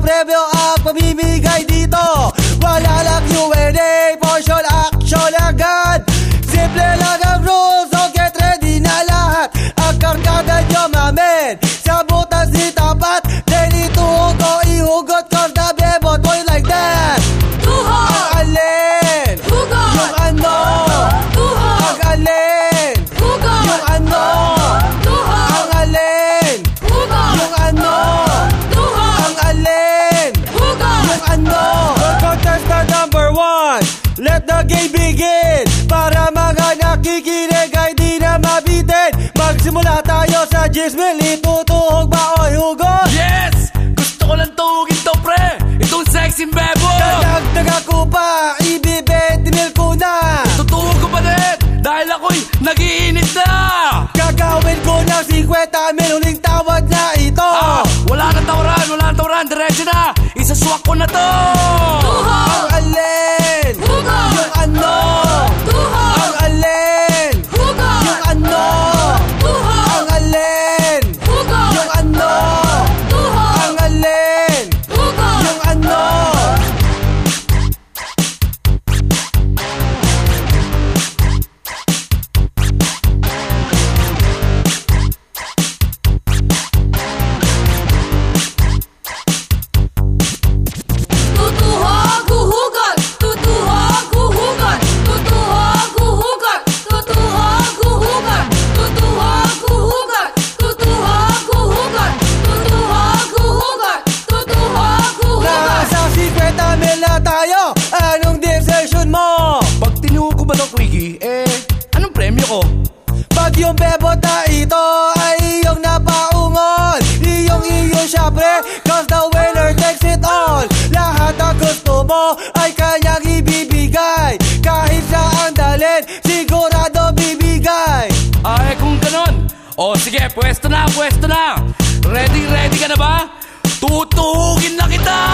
prebio, a pamimigay Begin Para mga nakikinig ay di na mabitin Magsimula tayo sa Gismil Itutuhog ba o hugot? Yes! Gusto ko lang tuhugin to, pre! Itong sexy bebo! Dadagdag ako pa Ibibet mil ko na Tutuhog ko pa din! Dahil ako'y nagiinit na! Gagawin ko ng 50 mil Huling tawad na ito Ah, wala nang tawaran, wala nang tawaran, diretso na! Isaswak ko na to! Premyo ko? Pag yung bebot na ito ay iyong napaungon Iyong iyo syempre Cause the winner takes it all Lahat ng gusto mo ay kanyang ibibigay Kahit saan dalhin sigurado bibigay Ay, kung ganon. O sige, pwesto na, pwesto na. Ready, ready ka na ba? Tutuhugin na kita!